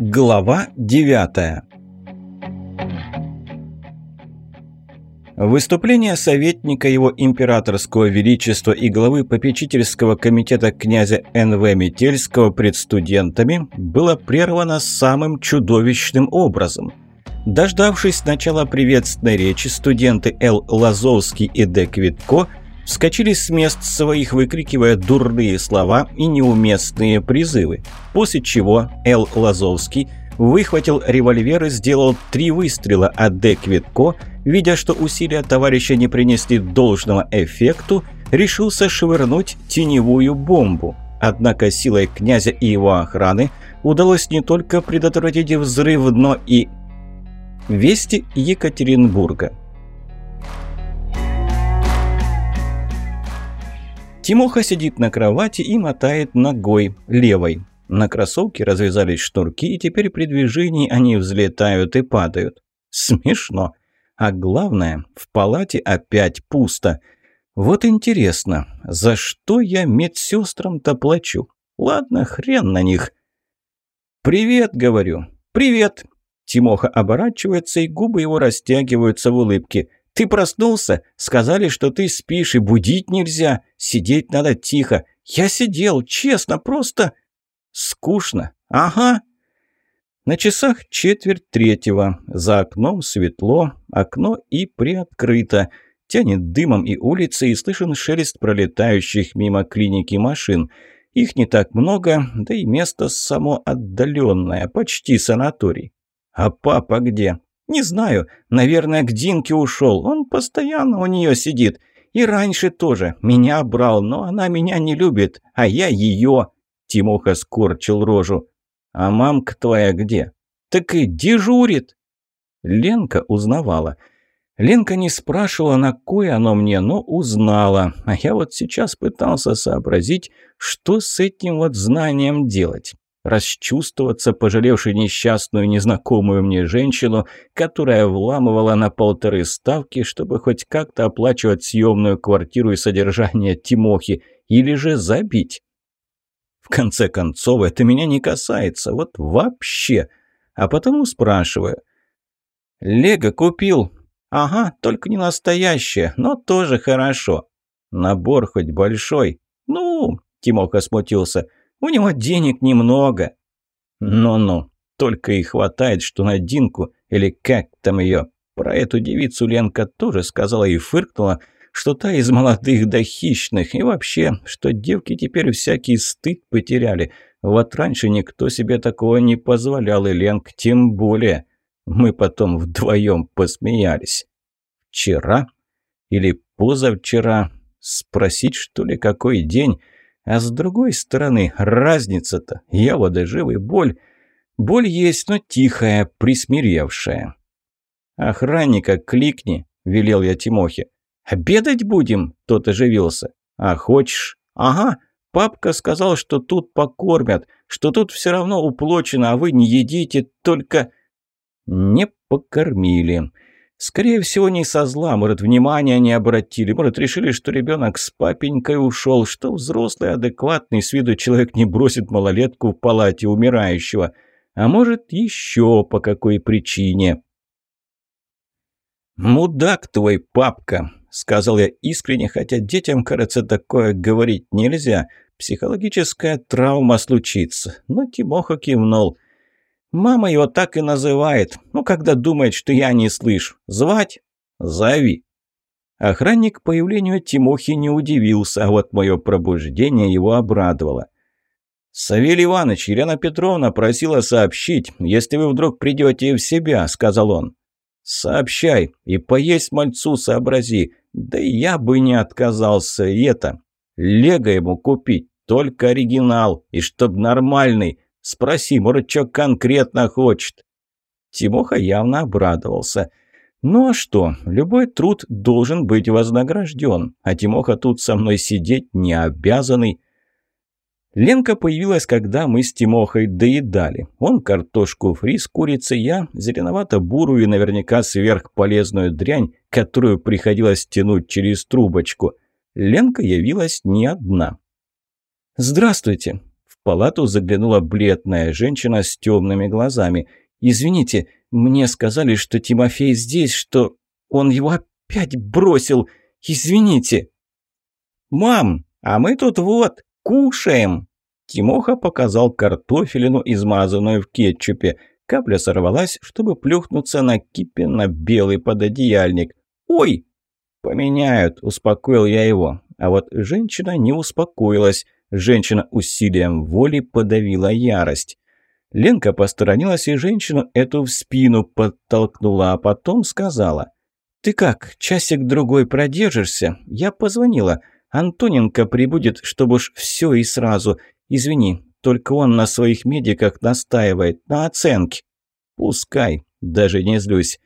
Глава девятая Выступление советника его императорского величества и главы попечительского комитета князя Н.В. Метельского пред студентами было прервано самым чудовищным образом. Дождавшись начала приветственной речи, студенты Л. Лазовский и Д. Квитко вскочили с мест своих, выкрикивая дурные слова и неуместные призывы, после чего Л. Лазовский выхватил револьвер и сделал три выстрела, а Д. Квитко – видя, что усилия товарища не принесли должного эффекту, решился швырнуть теневую бомбу. Однако силой князя и его охраны удалось не только предотвратить взрыв, но и... Вести Екатеринбурга. Тимоха сидит на кровати и мотает ногой, левой. На кроссовке развязались шнурки, и теперь при движении они взлетают и падают. Смешно. А главное, в палате опять пусто. Вот интересно, за что я медсестрам-то плачу? Ладно, хрен на них. «Привет», — говорю. «Привет». Тимоха оборачивается, и губы его растягиваются в улыбке. «Ты проснулся? Сказали, что ты спишь, и будить нельзя. Сидеть надо тихо. Я сидел, честно, просто...» «Скучно. Ага. На часах четверть третьего. За окном светло, окно и приоткрыто. Тянет дымом и улицы, и слышен шелест пролетающих мимо клиники машин. Их не так много, да и место само отдаленное, почти санаторий. А папа где? Не знаю. Наверное, к Динке ушел. Он постоянно у нее сидит. И раньше тоже. Меня брал, но она меня не любит, а я ее. Тимоха скорчил рожу. «А мамка твоя где?» «Так и дежурит!» Ленка узнавала. Ленка не спрашивала, на кое оно мне, но узнала. А я вот сейчас пытался сообразить, что с этим вот знанием делать. Расчувствоваться, пожалевший несчастную незнакомую мне женщину, которая вламывала на полторы ставки, чтобы хоть как-то оплачивать съемную квартиру и содержание Тимохи, или же забить. В конце концов, это меня не касается, вот вообще. А потому спрашиваю. «Лего купил?» «Ага, только не настоящее, но тоже хорошо». «Набор хоть большой?» «Ну...» – Тимоха смутился. «У него денег немного». «Ну-ну, только и хватает, что на Динку, или как там ее. Про эту девицу Ленка тоже сказала и фыркнула – что та из молодых до хищных, и вообще, что девки теперь всякий стыд потеряли. Вот раньше никто себе такого не позволял, и Ленк тем более. Мы потом вдвоем посмеялись. Вчера или позавчера спросить, что ли, какой день? А с другой стороны, разница-то, я вот и жив, и боль. Боль есть, но тихая, присмиревшая. «Охранника кликни», — велел я Тимохе. «Обедать будем?» – тот оживился. «А хочешь?» «Ага, папка сказал, что тут покормят, что тут все равно уплочено, а вы не едите, только...» «Не покормили». Скорее всего, не со зла, может, внимания не обратили, может, решили, что ребенок с папенькой ушел, что взрослый, адекватный, с виду человек не бросит малолетку в палате умирающего, а может, еще по какой причине. «Мудак твой папка!» – сказал я искренне, хотя детям, кажется, такое говорить нельзя. Психологическая травма случится. Но Тимоха кивнул. «Мама его так и называет. Ну, когда думает, что я не слышу. Звать? Зови». Охранник появлению Тимохи не удивился, а вот мое пробуждение его обрадовало. «Савелий Иванович, Елена Петровна просила сообщить, если вы вдруг придете в себя», — сказал он. «Сообщай и поесть мальцу сообрази. Да я бы не отказался и это. Лего ему купить, только оригинал, и чтоб нормальный. Спроси, может, что конкретно хочет». Тимоха явно обрадовался. «Ну а что, любой труд должен быть вознагражден, а Тимоха тут со мной сидеть не обязанный». Ленка появилась, когда мы с Тимохой доедали. Он картошку фри с курицей, я зеленовато-бурую и наверняка сверхполезную дрянь, которую приходилось тянуть через трубочку. Ленка явилась не одна. «Здравствуйте!» Палату заглянула бледная женщина с темными глазами. «Извините, мне сказали, что Тимофей здесь, что он его опять бросил. Извините!» «Мам, а мы тут вот, кушаем!» Тимоха показал картофелину, измазанную в кетчупе. Капля сорвалась, чтобы плюхнуться на кипенно-белый пододеяльник. «Ой!» «Поменяют», – успокоил я его. А вот женщина не успокоилась. Женщина усилием воли подавила ярость. Ленка посторонилась и женщину эту в спину подтолкнула, а потом сказала. «Ты как, часик-другой продержишься? Я позвонила. Антоненко прибудет, чтобы уж все и сразу. Извини, только он на своих медиках настаивает, на оценке». «Пускай, даже не злюсь.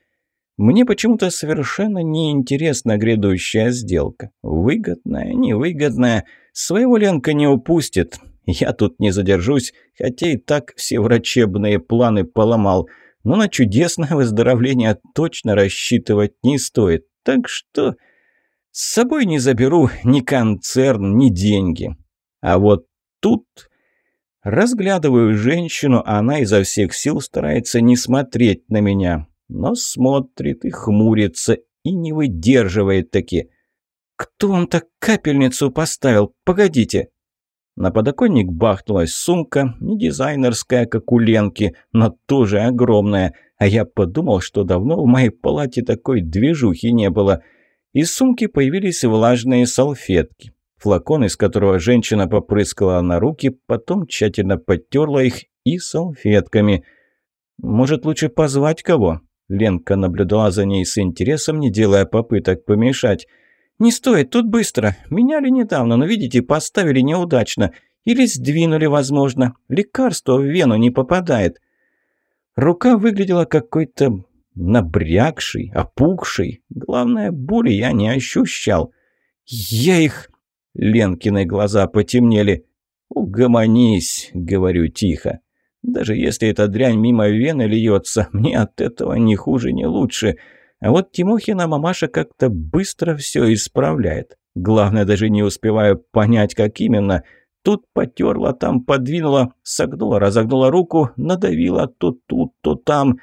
Мне почему-то совершенно неинтересна грядущая сделка. Выгодная, невыгодная. Своего Ленка не упустит. Я тут не задержусь, хотя и так все врачебные планы поломал. Но на чудесное выздоровление точно рассчитывать не стоит. Так что с собой не заберу ни концерн, ни деньги. А вот тут... Разглядываю женщину, а она изо всех сил старается не смотреть на меня но смотрит и хмурится, и не выдерживает таки. «Кто он так капельницу поставил? Погодите!» На подоконник бахнулась сумка, не дизайнерская, как у Ленки, но тоже огромная, а я подумал, что давно в моей палате такой движухи не было. Из сумки появились влажные салфетки. Флакон, из которого женщина попрыскала на руки, потом тщательно подтерла их и салфетками. «Может, лучше позвать кого?» Ленка наблюдала за ней с интересом, не делая попыток помешать. «Не стоит, тут быстро. Меняли недавно, но, видите, поставили неудачно. Или сдвинули, возможно. Лекарство в вену не попадает». Рука выглядела какой-то набрякшей, опухшей. Главное, боли я не ощущал. «Я их...» Ленкины глаза потемнели. «Угомонись», — говорю тихо. Даже если эта дрянь мимо вены льется, мне от этого ни хуже, ни лучше. А вот Тимохина мамаша как-то быстро все исправляет. Главное, даже не успеваю понять, как именно. Тут потерла, там подвинула, согнула, разогнула руку, надавила то тут, то там.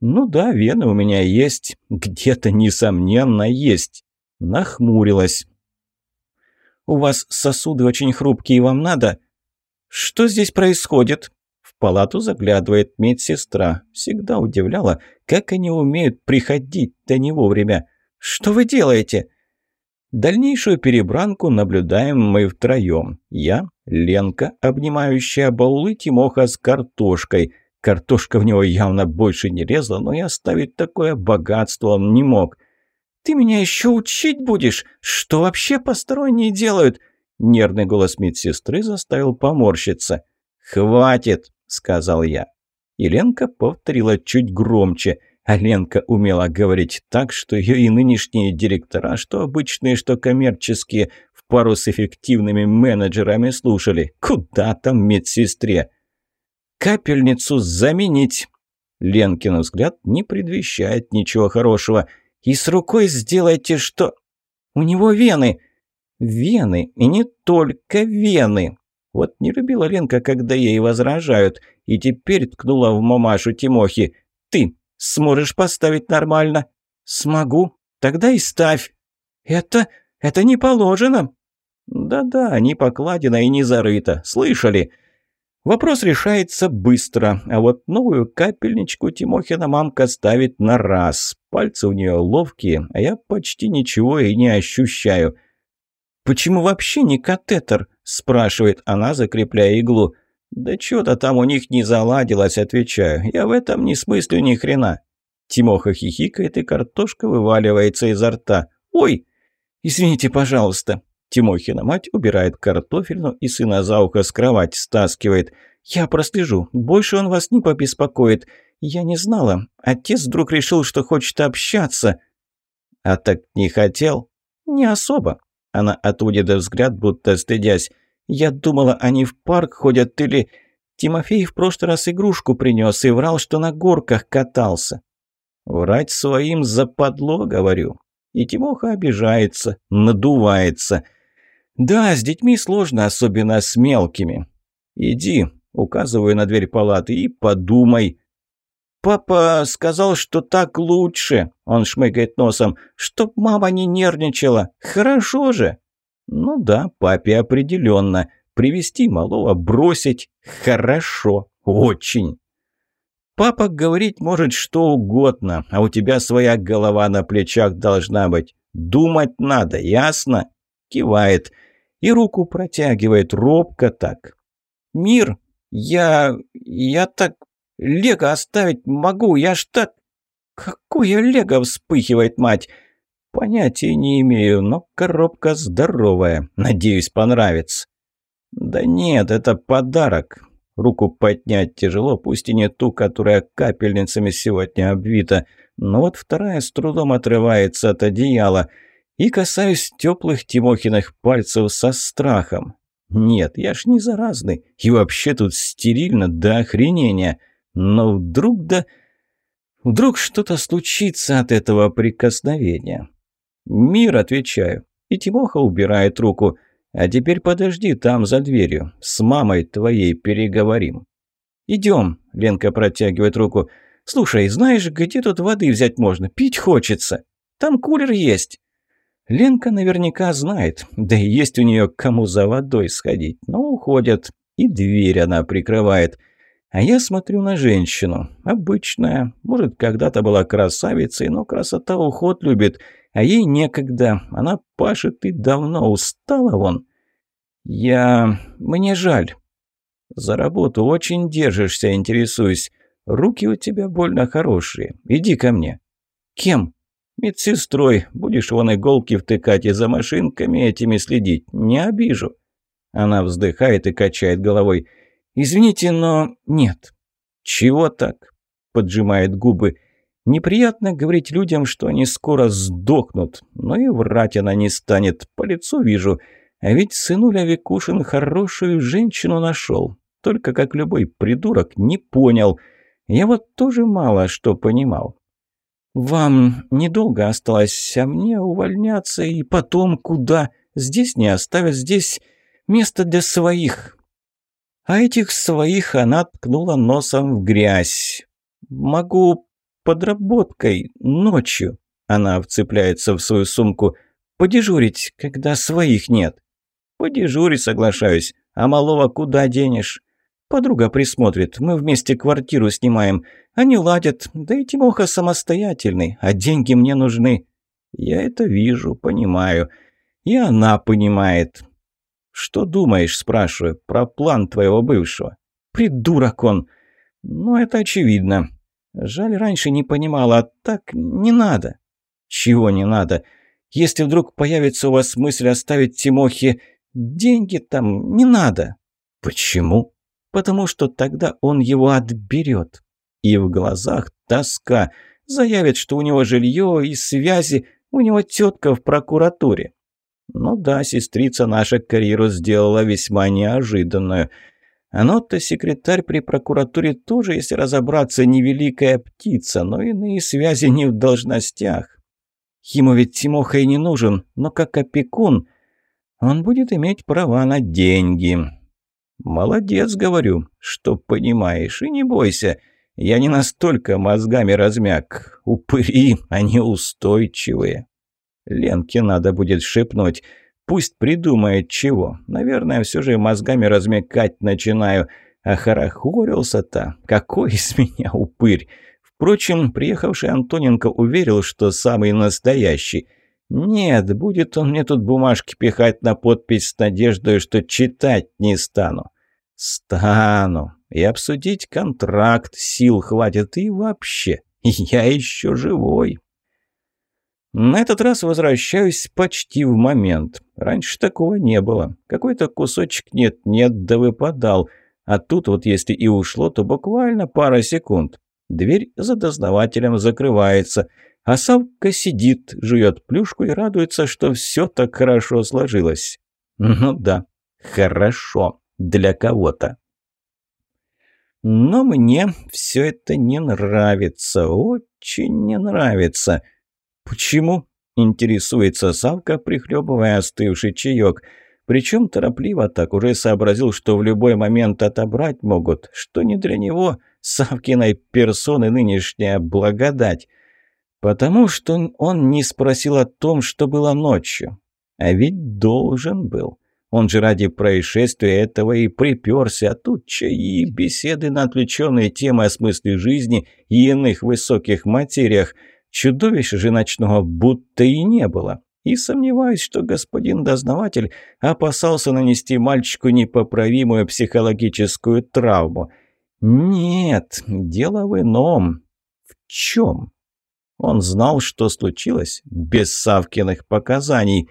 Ну да, вены у меня есть. Где-то, несомненно, есть. Нахмурилась. «У вас сосуды очень хрупкие, вам надо?» «Что здесь происходит?» Палату заглядывает медсестра. Всегда удивляла, как они умеют приходить-то не вовремя. «Что вы делаете?» Дальнейшую перебранку наблюдаем мы втроем. Я, Ленка, обнимающая баулы Тимоха с картошкой. Картошка в него явно больше не резала, но и оставить такое богатство он не мог. «Ты меня еще учить будешь? Что вообще посторонние делают?» Нервный голос медсестры заставил поморщиться. «Хватит!» Сказал я. И Ленка повторила чуть громче. А Ленка умела говорить так, что ее и нынешние директора, что обычные, что коммерческие, в пару с эффективными менеджерами слушали. Куда там медсестре? «Капельницу заменить!» Ленкин взгляд не предвещает ничего хорошего. «И с рукой сделайте, что...» «У него вены!» «Вены, и не только вены!» Вот не любила Ленка, когда ей возражают, и теперь ткнула в мамашу Тимохи. «Ты сможешь поставить нормально?» «Смогу. Тогда и ставь». «Это... это не положено». «Да-да, не покладено и не зарыто. Слышали?» Вопрос решается быстро, а вот новую капельничку Тимохина мамка ставит на раз. Пальцы у нее ловкие, а я почти ничего и не ощущаю. «Почему вообще не катетер?» – спрашивает она, закрепляя иглу. «Да что-то там у них не заладилось», – отвечаю. «Я в этом не смыслю ни хрена». Тимоха хихикает, и картошка вываливается изо рта. «Ой! Извините, пожалуйста». Тимохина мать убирает картофельну и сына за ухо с кровати стаскивает. «Я прослежу. Больше он вас не побеспокоит. Я не знала. Отец вдруг решил, что хочет общаться». «А так не хотел?» «Не особо. Она отводит взгляд, будто стыдясь. «Я думала, они в парк ходят или...» Тимофей в прошлый раз игрушку принес и врал, что на горках катался. «Врать своим западло, говорю». И Тимоха обижается, надувается. «Да, с детьми сложно, особенно с мелкими». «Иди», — указываю на дверь палаты, — «и подумай». «Папа сказал, что так лучше», — он шмыгает носом, — «чтоб мама не нервничала. Хорошо же». «Ну да, папе определенно. Привести малого, бросить. Хорошо. Очень». Папа говорить может что угодно, а у тебя своя голова на плечах должна быть. Думать надо, ясно? Кивает. И руку протягивает робко так. «Мир, я... я так... Лего оставить могу, я ж так...» «Какое лего?» — вспыхивает мать. «Понятия не имею, но коробка здоровая. Надеюсь, понравится». «Да нет, это подарок. Руку поднять тяжело, пусть и не ту, которая капельницами сегодня обвита, но вот вторая с трудом отрывается от одеяла. И касаюсь теплых Тимохиных пальцев со страхом. Нет, я ж не заразный, и вообще тут стерильно до охренения. Но вдруг да... Вдруг что-то случится от этого прикосновения. «Мир», — отвечаю, и Тимоха убирает руку — а теперь подожди там за дверью. С мамой твоей переговорим». «Идем», — Ленка протягивает руку. «Слушай, знаешь, где тут воды взять можно? Пить хочется. Там кулер есть». Ленка наверняка знает, да и есть у нее кому за водой сходить. Но уходят, и дверь она прикрывает. А я смотрю на женщину. Обычная, может, когда-то была красавицей, но красота уход любит — а ей некогда. Она пашет и давно устала вон. Я... мне жаль. За работу очень держишься, интересуюсь. Руки у тебя больно хорошие. Иди ко мне. Кем? Медсестрой. Будешь вон иголки втыкать и за машинками этими следить. Не обижу. Она вздыхает и качает головой. «Извините, но нет». «Чего так?» – поджимает губы. Неприятно говорить людям, что они скоро сдохнут, но и врать она не станет, по лицу вижу. А ведь сынуля Викушин хорошую женщину нашел, только как любой придурок не понял. Я вот тоже мало что понимал. «Вам недолго осталось, а мне увольняться и потом куда? Здесь не оставят, здесь место для своих». А этих своих она ткнула носом в грязь. «Могу подработкой ночью. Она вцепляется в свою сумку. Подежурить, когда своих нет. Подежури, соглашаюсь. А малого куда денешь? Подруга присмотрит. Мы вместе квартиру снимаем. Они ладят. Да и Тимоха самостоятельный. А деньги мне нужны. Я это вижу, понимаю. И она понимает. «Что думаешь?» – спрашиваю. «Про план твоего бывшего». «Придурок он!» «Ну, это очевидно. Жаль, раньше не понимала, а так не надо. Чего не надо? Если вдруг появится у вас мысль оставить Тимохе деньги там, не надо. Почему? Потому что тогда он его отберет. И в глазах тоска. Заявит, что у него жилье и связи, у него тетка в прокуратуре. Ну да, сестрица наша карьеру сделала весьма неожиданную – оно-то секретарь при прокуратуре тоже, если разобраться, невеликая птица, но иные связи не в должностях. Ему ведь Тимоха и не нужен, но как опекун он будет иметь права на деньги. Молодец, говорю, что понимаешь, и не бойся. Я не настолько мозгами размяк. Упыри, они устойчивые. Ленке надо будет шепнуть – Пусть придумает чего. Наверное, все же мозгами размекать начинаю. А хорохорился-то. Какой из меня упырь. Впрочем, приехавший Антоненко уверил, что самый настоящий. Нет, будет он мне тут бумажки пихать на подпись с надеждой, что читать не стану. Стану. И обсудить контракт сил хватит. И вообще, я еще живой. На этот раз возвращаюсь почти в момент. Раньше такого не было. Какой-то кусочек нет-нет, да выпадал. А тут вот если и ушло, то буквально пара секунд. Дверь за дознавателем закрывается. А Савка сидит, жует плюшку и радуется, что все так хорошо сложилось. Ну да, хорошо. Для кого-то. Но мне все это не нравится. Очень не нравится. «Почему?» – интересуется Савка, прихлебывая остывший чаек. Причем торопливо так уже сообразил, что в любой момент отобрать могут, что не для него, Савкиной персоны нынешняя благодать. Потому что он не спросил о том, что было ночью. А ведь должен был. Он же ради происшествия этого и приперся, а тут чаи, беседы на отвлеченные темы о смысле жизни и иных высоких материях. Чудовища же ночного будто и не было. И сомневаюсь, что господин дознаватель опасался нанести мальчику непоправимую психологическую травму. Нет, дело в ином. В чем? Он знал, что случилось без Савкиных показаний.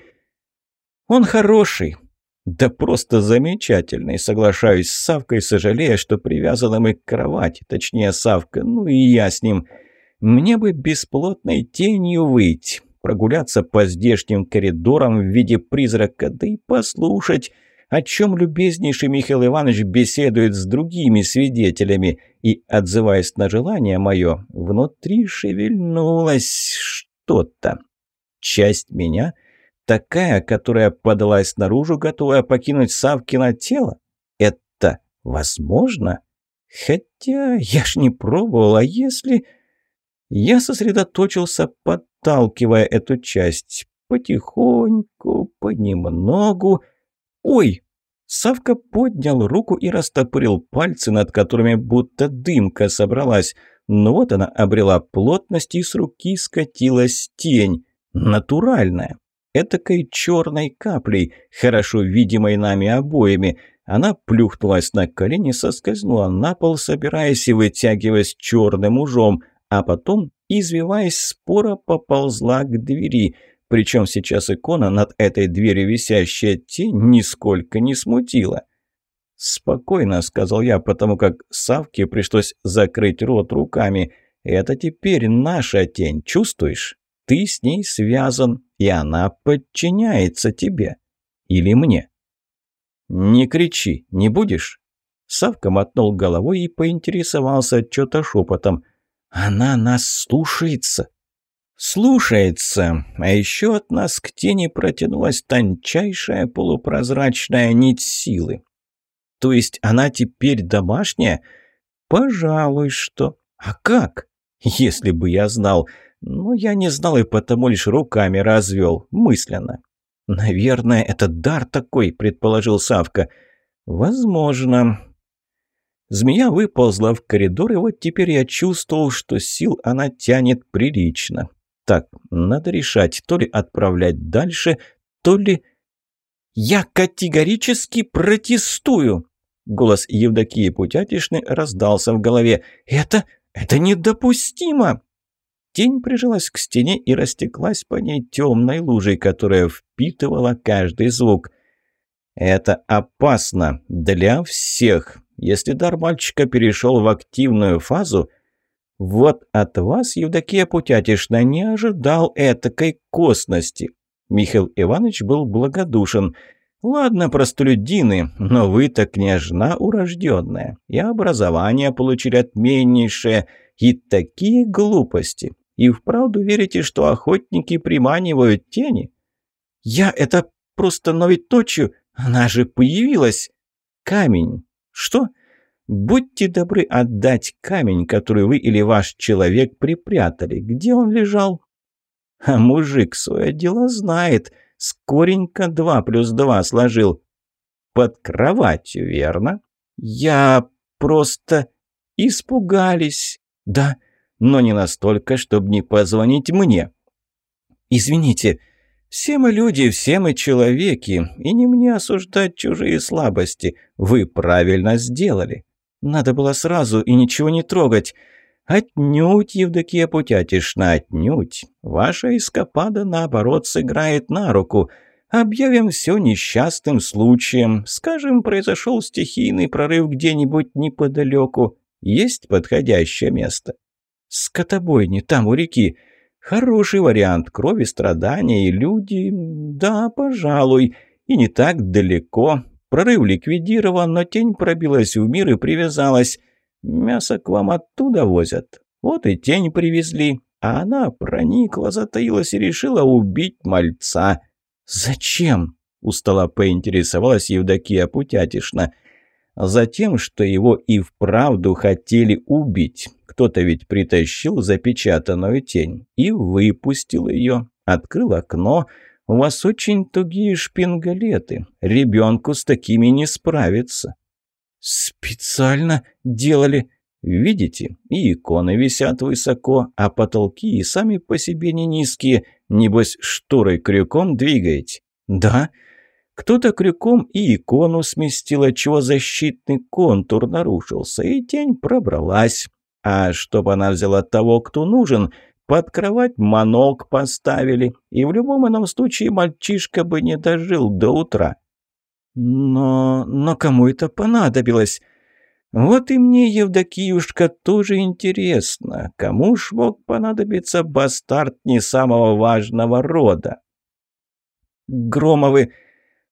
Он хороший, да просто замечательный, соглашаюсь с Савкой, сожалея, что привязаны мы к кровати, точнее Савка, ну и я с ним. Мне бы бесплотной тенью выйти, прогуляться по здешним коридорам в виде призрака, да и послушать, о чем любезнейший Михаил Иванович беседует с другими свидетелями, и, отзываясь на желание мое, внутри шевельнулось что-то. Часть меня, такая, которая подалась наружу, готовая покинуть Савкино тело, это возможно? Хотя я ж не пробовал, а если... Я сосредоточился, подталкивая эту часть. Потихоньку, понемногу. Ой! Савка поднял руку и растопырил пальцы, над которыми будто дымка собралась. Но вот она обрела плотность, и с руки скатилась тень. Натуральная. Этакой черной каплей, хорошо видимой нами обоими. Она плюхнулась на колени, соскользнула на пол, собираясь и вытягиваясь черным ужом а потом, извиваясь, спора поползла к двери. Причем сейчас икона над этой дверью висящая тень нисколько не смутила. «Спокойно», — сказал я, потому как Савке пришлось закрыть рот руками. «Это теперь наша тень, чувствуешь? Ты с ней связан, и она подчиняется тебе. Или мне». «Не кричи, не будешь?» Савка мотнул головой и поинтересовался что-то шепотом. Она нас слушается. Слушается. А еще от нас к тени протянулась тончайшая полупрозрачная нить силы. То есть она теперь домашняя? Пожалуй, что. А как? Если бы я знал. Но я не знал и потому лишь руками развел, мысленно. «Наверное, это дар такой», — предположил Савка. «Возможно. Змея выползла в коридор, и вот теперь я чувствовал, что сил она тянет прилично. Так, надо решать, то ли отправлять дальше, то ли... «Я категорически протестую!» Голос Евдокии Путятишны раздался в голове. «Это... это недопустимо!» Тень прижалась к стене и растеклась по ней темной лужей, которая впитывала каждый звук. «Это опасно для всех!» Если дар мальчика перешел в активную фазу, вот от вас, Евдокия Путятишна, не ожидал этакой косности. Михаил Иванович был благодушен. Ладно, простолюдины, но вы-то княжна урожденная, и образование получили отменнейшее, и такие глупости. И вправду верите, что охотники приманивают тени? Я это просто, но ведь ночью она же появилась. Камень. «Что?» «Будьте добры отдать камень, который вы или ваш человек припрятали. Где он лежал?» «А мужик свое дело знает. Скоренько два плюс два сложил». «Под кроватью, верно?» «Я просто...» «Испугались». «Да, но не настолько, чтобы не позвонить мне». «Извините, все мы люди, все мы человеки, и не мне осуждать чужие слабости. Вы правильно сделали. Надо было сразу и ничего не трогать. Отнюдь, Евдокия Путятишна, отнюдь. Ваша эскапада, наоборот, сыграет на руку. Объявим все несчастным случаем. Скажем, произошел стихийный прорыв где-нибудь неподалеку. Есть подходящее место? Скотобойни, там у реки. Хороший вариант. Крови, страдания и люди... Да, пожалуй. И не так далеко. Прорыв ликвидирован, но тень пробилась в мир и привязалась. Мясо к вам оттуда возят. Вот и тень привезли. А она проникла, затаилась и решила убить мальца. Зачем? устало поинтересовалась Евдокия Путятишна. Затем, что его и вправду хотели убить. Кто-то ведь притащил запечатанную тень и выпустил ее, открыл окно. У вас очень тугие шпингалеты. Ребенку с такими не справиться. Специально делали. Видите, и иконы висят высоко, а потолки и сами по себе не низкие. Небось, шторой крюком двигаете. Да, кто-то крюком и икону сместил, чего защитный контур нарушился, и тень пробралась. А чтобы она взяла того, кто нужен, под кровать манок поставили, и в любом ином случае мальчишка бы не дожил до утра. Но... но кому это понадобилось? Вот и мне, Евдокиюшка, тоже интересно, кому ж мог понадобиться бастард не самого важного рода? Громовы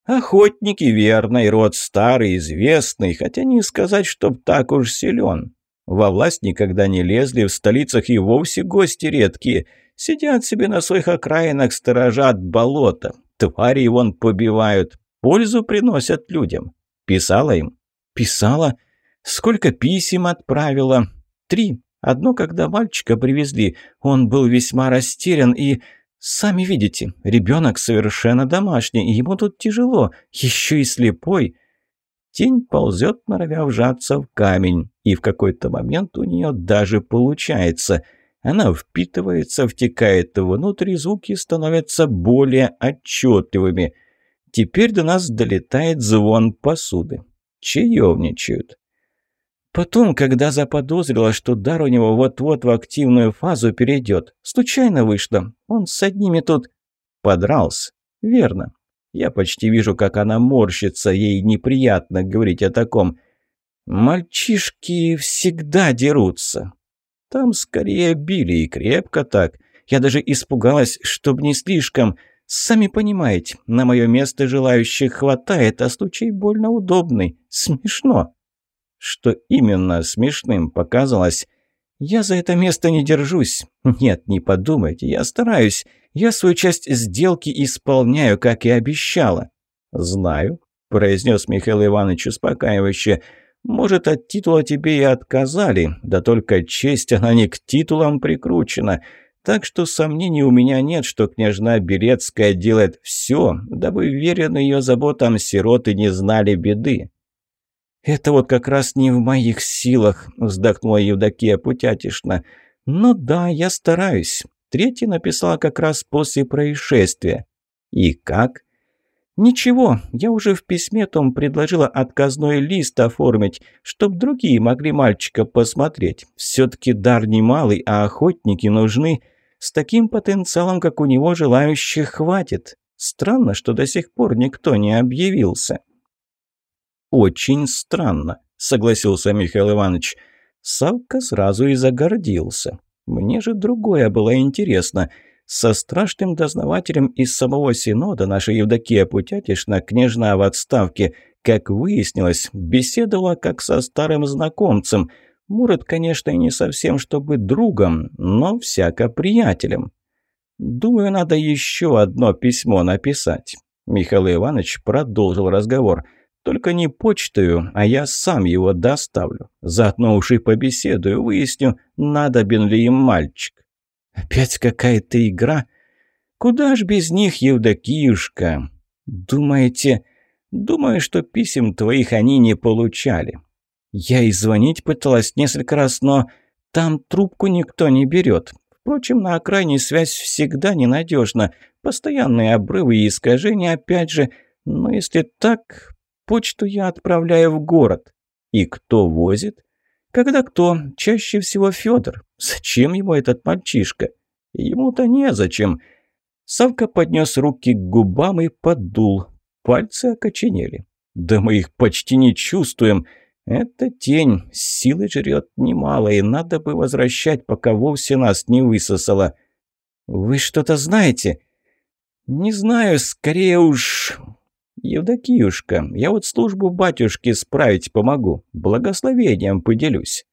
Охотники верный, род старый, известный, хотя не сказать, чтоб так уж силен. Во власть никогда не лезли, в столицах и вовсе гости редкие. Сидят себе на своих окраинах, сторожат болото. Твари вон побивают, пользу приносят людям. Писала им? Писала. Сколько писем отправила? Три. Одно, когда мальчика привезли. Он был весьма растерян и... Сами видите, ребенок совершенно домашний, ему тут тяжело, еще и слепой. Тень ползет, норовя вжаться в камень, и в какой-то момент у нее даже получается. Она впитывается, втекает внутрь, и звуки становятся более отчетливыми. Теперь до нас долетает звон посуды. Чаевничают. Потом, когда заподозрила, что дар у него вот-вот в активную фазу перейдет, случайно вышло. Он с одними тут подрался. Верно. Я почти вижу, как она морщится, ей неприятно говорить о таком. Мальчишки всегда дерутся. Там скорее били и крепко так. Я даже испугалась, чтоб не слишком. Сами понимаете, на мое место желающих хватает, а случай больно удобный. Смешно. Что именно смешным показалось? Я за это место не держусь. Нет, не подумайте, я стараюсь. Я свою часть сделки исполняю, как и обещала. Знаю, произнес Михаил Иванович успокаивающе. Может, от титула тебе и отказали, да только честь она не к титулам прикручена. Так что сомнений у меня нет, что княжна Берецкая делает все, дабы веренные ее заботам сироты не знали беды. «Это вот как раз не в моих силах», – вздохнула Евдокия Путятишна. «Ну да, я стараюсь. Третий написала как раз после происшествия». «И как?» «Ничего, я уже в письме том предложила отказной лист оформить, чтоб другие могли мальчика посмотреть. Все-таки дар немалый, а охотники нужны. С таким потенциалом, как у него, желающих хватит. Странно, что до сих пор никто не объявился». «Очень странно», – согласился Михаил Иванович. Савка сразу и загордился. Мне же другое было интересно. Со страшным дознавателем из самого Синода наша Евдокия Путятишна, княжна в отставке, как выяснилось, беседовала как со старым знакомцем. Мурат, конечно, и не совсем чтобы другом, но всяко приятелем. Думаю, надо еще одно письмо написать. Михаил Иванович продолжил разговор – только не почтою, а я сам его доставлю. Заодно уж и побеседую, выясню, надобен ли им мальчик. Опять какая-то игра? Куда ж без них, Евдокиюшка? Думаете... Думаю, что писем твоих они не получали. Я и звонить пыталась несколько раз, но там трубку никто не берет. Впрочем, на окраине связь всегда ненадежна. Постоянные обрывы и искажения опять же. Но если так, Почту я отправляю в город. И кто возит? Когда кто? Чаще всего Федор. Зачем ему этот мальчишка? Ему-то незачем. Савка поднес руки к губам и подул. Пальцы окоченели. Да мы их почти не чувствуем. Это тень, силы жрет немало, и надо бы возвращать, пока вовсе нас не высосало. Вы что-то знаете? Не знаю, скорее уж «Евдокиюшка, я вот службу батюшки справить помогу, благословением поделюсь».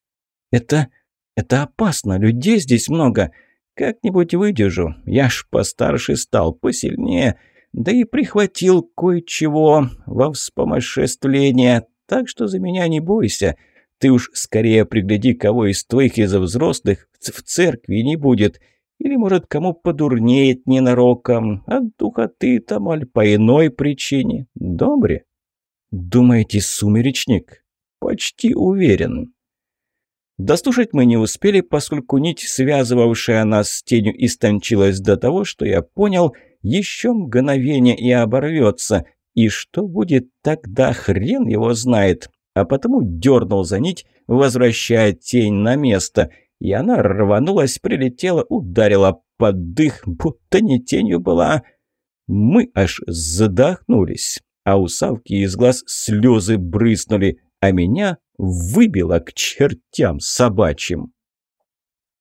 «Это... это опасно, людей здесь много. Как-нибудь выдержу, я ж постарше стал, посильнее. да и прихватил кое-чего во вспомоществление, так что за меня не бойся. Ты уж скорее пригляди, кого из твоих из взрослых в церкви не будет, или, может, кому подурнеет ненароком, от духоты там, аль по иной причине. Добре? Думаете, сумеречник? Почти уверен. Дослушать мы не успели, поскольку нить, связывавшая нас с тенью, истончилась до того, что я понял, еще мгновение и оборвется. И что будет тогда, хрен его знает. А потому дернул за нить, возвращая тень на место. И она рванулась, прилетела, ударила под дых, будто не тенью была. Мы аж задохнулись, а у Савки из глаз слезы брызнули, а меня выбило к чертям собачьим.